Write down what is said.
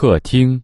客厅。